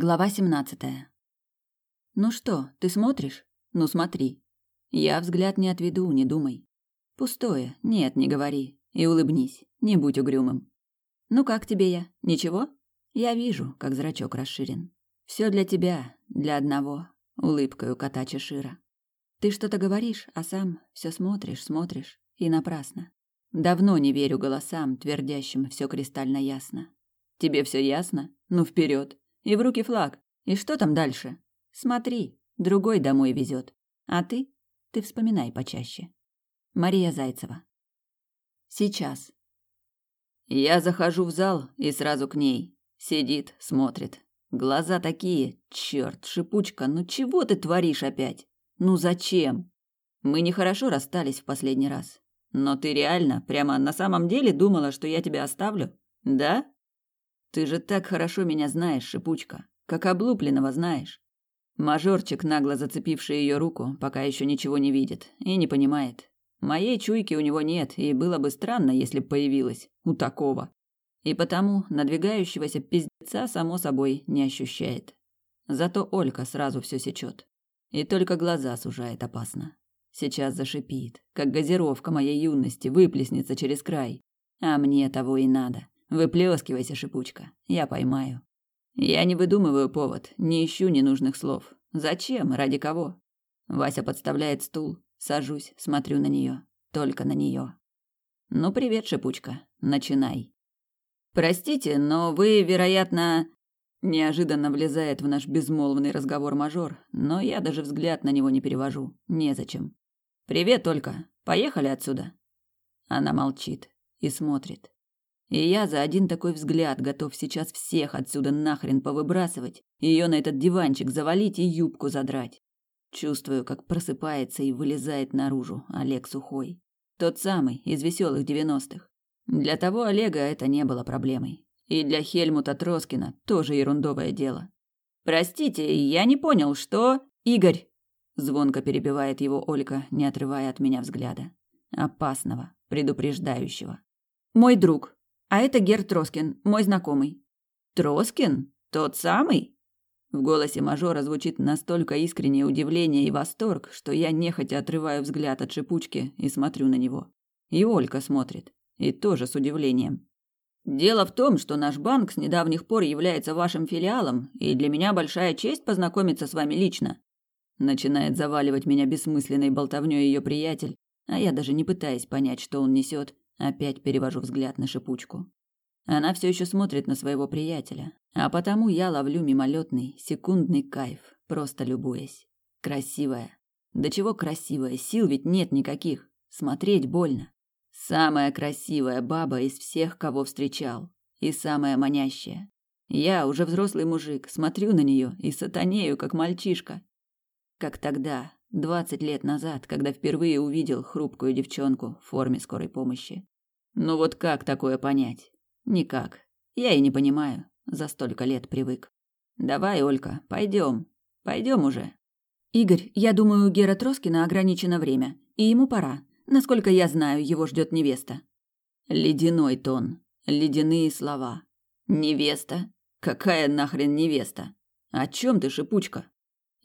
Глава 17. Ну что, ты смотришь? Ну смотри. Я взгляд не отведу, не думай. Пустое. Нет, не говори. И улыбнись. Не будь угрюмым. Ну как тебе я? Ничего? Я вижу, как зрачок расширен. Все для тебя, для одного. Улыбкой у кота Чешира. Ты что-то говоришь, а сам все смотришь, смотришь. И напрасно. Давно не верю голосам, твердящим все кристально ясно. Тебе все ясно? Ну вперед! И в руки флаг. И что там дальше? Смотри, другой домой везет. А ты? Ты вспоминай почаще. Мария Зайцева. Сейчас. Я захожу в зал и сразу к ней. Сидит, смотрит. Глаза такие. Черт, шипучка, ну чего ты творишь опять? Ну зачем? Мы нехорошо расстались в последний раз. Но ты реально, прямо на самом деле думала, что я тебя оставлю? Да? Ты же так хорошо меня знаешь, шипучка, как облупленного знаешь. Мажорчик, нагло зацепивший ее руку, пока еще ничего не видит и не понимает. Моей чуйки у него нет, и было бы странно, если б появилась у такого. И потому надвигающегося пиздеца само собой не ощущает. Зато Олька сразу все сечет. И только глаза сужает опасно. Сейчас зашипит, как газировка моей юности выплеснется через край. А мне того и надо. Выплескивайся, шипучка, я поймаю. Я не выдумываю повод, не ищу ненужных слов. Зачем? Ради кого? Вася подставляет стул, сажусь, смотрю на нее, только на нее. Ну привет, шипучка, начинай. Простите, но вы, вероятно, неожиданно влезает в наш безмолвный разговор мажор, но я даже взгляд на него не перевожу, незачем. Привет, только. Поехали отсюда. Она молчит и смотрит. И я за один такой взгляд готов сейчас всех отсюда нахрен повыбрасывать, ее на этот диванчик завалить и юбку задрать. Чувствую, как просыпается и вылезает наружу Олег Сухой. Тот самый, из веселых девяностых. Для того Олега это не было проблемой. И для Хельмута Троскина тоже ерундовое дело. «Простите, я не понял, что...» «Игорь!» Звонко перебивает его Ольга, не отрывая от меня взгляда. Опасного, предупреждающего. «Мой друг, а это Гер Троскин, мой знакомый. Троскин? Тот самый? В голосе мажора звучит настолько искреннее удивление и восторг, что я нехотя отрываю взгляд от шипучки и смотрю на него. И Олька смотрит, и тоже с удивлением. Дело в том, что наш банк с недавних пор является вашим филиалом, и для меня большая честь познакомиться с вами лично. Начинает заваливать меня бессмысленной болтовнёй ее приятель, а я даже не пытаясь понять, что он несет, Опять перевожу взгляд на шипучку. Она все еще смотрит на своего приятеля, а потому я ловлю мимолетный, секундный кайф, просто любуясь. Красивая. Да чего красивая, сил ведь нет никаких. Смотреть больно. Самая красивая баба из всех, кого встречал. И самая манящая. Я, уже взрослый мужик, смотрю на нее и сатанею, как мальчишка. Как тогда, Двадцать лет назад, когда впервые увидел хрупкую девчонку в форме скорой помощи. Ну вот как такое понять? Никак. Я и не понимаю. За столько лет привык. Давай, Олька, пойдем. Пойдем уже. Игорь, я думаю, у Гера Троскина ограничено время, и ему пора. Насколько я знаю, его ждет невеста. Ледяной тон, ледяные слова. Невеста? Какая нахрен невеста? О чем ты, шипучка?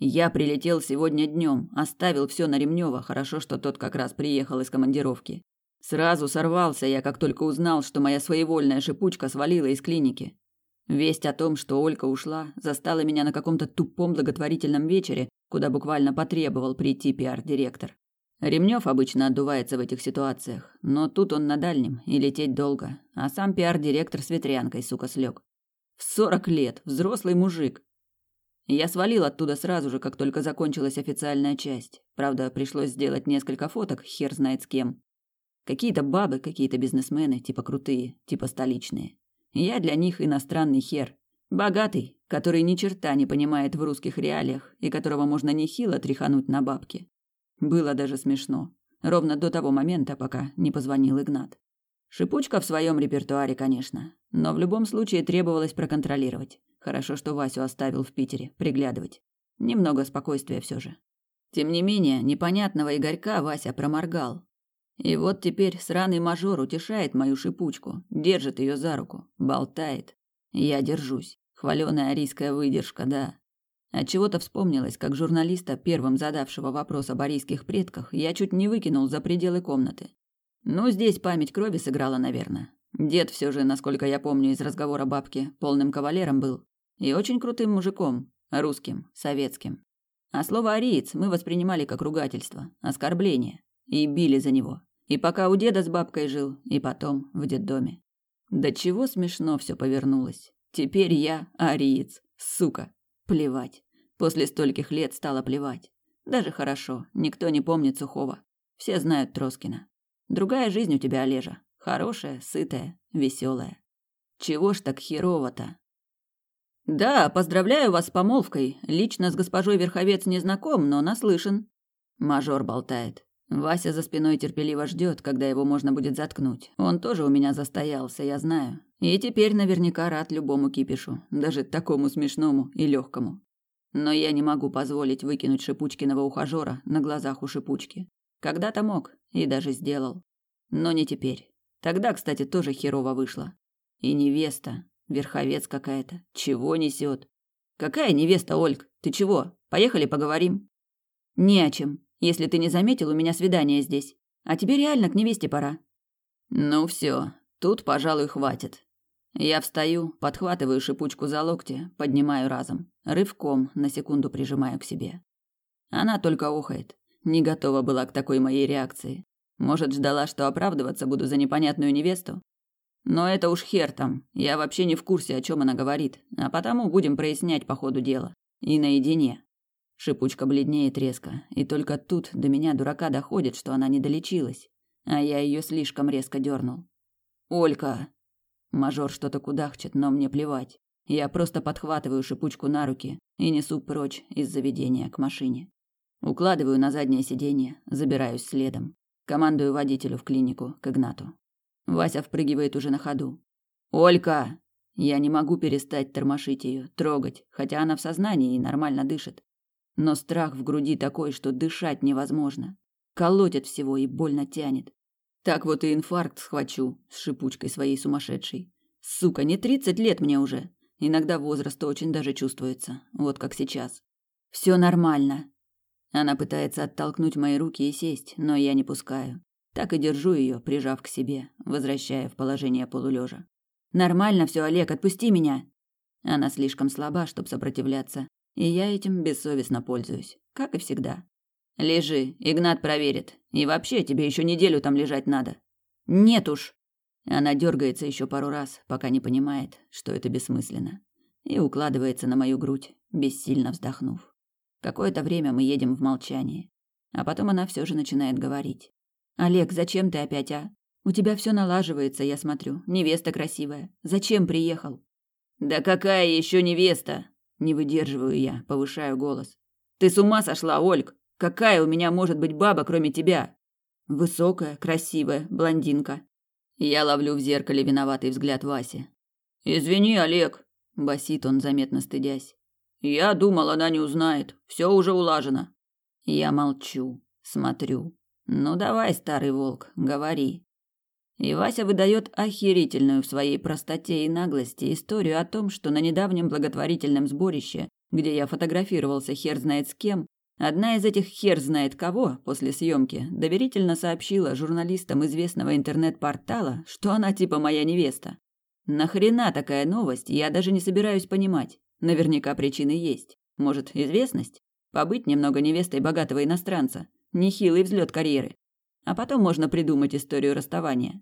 Я прилетел сегодня днем, оставил все на Ремнева, хорошо, что тот как раз приехал из командировки. Сразу сорвался я, как только узнал, что моя своевольная шипучка свалила из клиники. Весть о том, что Олька ушла, застала меня на каком-то тупом благотворительном вечере, куда буквально потребовал прийти пиар-директор. Ремнев обычно отдувается в этих ситуациях, но тут он на дальнем и лететь долго, а сам пиар-директор с ветрянкой, сука, слег. В сорок лет, взрослый мужик, я свалил оттуда сразу же, как только закончилась официальная часть. Правда, пришлось сделать несколько фоток, хер знает с кем. Какие-то бабы, какие-то бизнесмены, типа крутые, типа столичные. Я для них иностранный хер. Богатый, который ни черта не понимает в русских реалиях и которого можно нехило тряхануть на бабки. Было даже смешно. Ровно до того момента, пока не позвонил Игнат. Шипучка в своем репертуаре, конечно, но в любом случае требовалось проконтролировать. Хорошо, что Васю оставил в Питере приглядывать. Немного спокойствия все же. Тем не менее, непонятного Игорька Вася проморгал. И вот теперь сраный мажор утешает мою шипучку, держит ее за руку, болтает. Я держусь. Хваленая арийская выдержка, да. От чего-то вспомнилось, как журналиста, первым задавшего вопрос об арийских предках, я чуть не выкинул за пределы комнаты. Ну, здесь память крови сыграла, наверное. Дед все же, насколько я помню из разговора бабки, полным кавалером был. И очень крутым мужиком. Русским, советским. А слово «ариец» мы воспринимали как ругательство, оскорбление. И били за него. И пока у деда с бабкой жил, и потом в детдоме. Да чего смешно все повернулось. Теперь я ариец, сука. Плевать. После стольких лет стало плевать. Даже хорошо, никто не помнит Сухого. Все знают Троскина. Другая жизнь у тебя, Олежа. Хорошая, сытая, веселая. Чего ж так херово-то? Да, поздравляю вас с помолвкой. Лично с госпожой Верховец не знаком, но наслышан. Мажор болтает. Вася за спиной терпеливо ждет, когда его можно будет заткнуть. Он тоже у меня застоялся, я знаю. И теперь наверняка рад любому кипишу, даже такому смешному и легкому. Но я не могу позволить выкинуть Шипучкиного ухажера на глазах у Шипучки. Когда-то мог и даже сделал. Но не теперь. Тогда, кстати, тоже херово вышло. И невеста, верховец какая-то, чего несет? Какая невеста, Ольг? Ты чего? Поехали поговорим. Не о чем. Если ты не заметил, у меня свидание здесь. А тебе реально к невесте пора. Ну все, тут, пожалуй, хватит. Я встаю, подхватываю шипучку за локти, поднимаю разом, рывком на секунду прижимаю к себе. Она только охает. Не готова была к такой моей реакции. Может, ждала, что оправдываться буду за непонятную невесту? Но это уж хер там. Я вообще не в курсе, о чем она говорит, а потому будем прояснять по ходу дела. И наедине. Шипучка бледнеет резко, и только тут до меня дурака доходит, что она не долечилась, а я ее слишком резко дернул. Олька. Мажор что-то кудахчет, но мне плевать. Я просто подхватываю шипучку на руки и несу прочь из заведения к машине. Укладываю на заднее сиденье, забираюсь следом. Командую водителю в клинику к Игнату. Вася впрыгивает уже на ходу. «Олька!» Я не могу перестать тормошить ее, трогать, хотя она в сознании и нормально дышит. Но страх в груди такой, что дышать невозможно. Колотит всего и больно тянет. Так вот и инфаркт схвачу с шипучкой своей сумасшедшей. Сука, не тридцать лет мне уже. Иногда возраст очень даже чувствуется, вот как сейчас. Все нормально. Она пытается оттолкнуть мои руки и сесть, но я не пускаю. Так и держу ее, прижав к себе, возвращая в положение полулежа. Нормально все, Олег, отпусти меня. Она слишком слаба, чтобы сопротивляться, и я этим бессовестно пользуюсь, как и всегда. Лежи, Игнат проверит. И вообще, тебе еще неделю там лежать надо. Нет уж. Она дергается еще пару раз, пока не понимает, что это бессмысленно, и укладывается на мою грудь, бессильно вздохнув. Какое-то время мы едем в молчании, а потом она все же начинает говорить. Олег, зачем ты опять, а? У тебя все налаживается, я смотрю. Невеста красивая. Зачем приехал? Да какая еще невеста? Не выдерживаю я, повышаю голос. Ты с ума сошла, Ольг? Какая у меня может быть баба, кроме тебя? Высокая, красивая, блондинка. Я ловлю в зеркале виноватый взгляд Васи. Извини, Олег, басит он, заметно стыдясь. Я думал, она не узнает. Все уже улажено. Я молчу, смотрю. Ну давай, старый волк, говори. И Вася выдает охерительную в своей простоте и наглости историю о том, что на недавнем благотворительном сборище, где я фотографировался хер знает с кем, одна из этих хер знает кого после съемки доверительно сообщила журналистам известного интернет-портала, что она типа моя невеста. Нахрена такая новость, я даже не собираюсь понимать. Наверняка причины есть. Может, известность? Побыть немного невестой богатого иностранца. Нехилый взлет карьеры. А потом можно придумать историю расставания.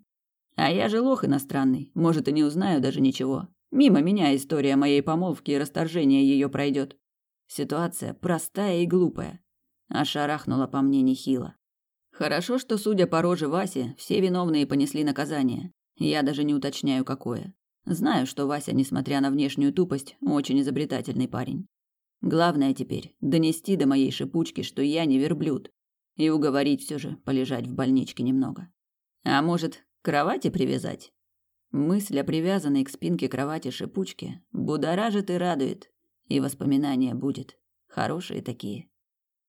А я же лох иностранный, может, и не узнаю даже ничего. Мимо меня история моей помолвки и расторжения ее пройдет. Ситуация простая и глупая. А шарахнула по мне нехило. Хорошо, что, судя по роже Васи, все виновные понесли наказание. Я даже не уточняю, какое. Знаю, что Вася, несмотря на внешнюю тупость, очень изобретательный парень. Главное теперь донести до моей шипучки, что я не верблюд, и уговорить все же полежать в больничке немного. А может, кровати привязать? Мысль о привязанной к спинке кровати шипучке будоражит и радует, и воспоминания будет. Хорошие такие.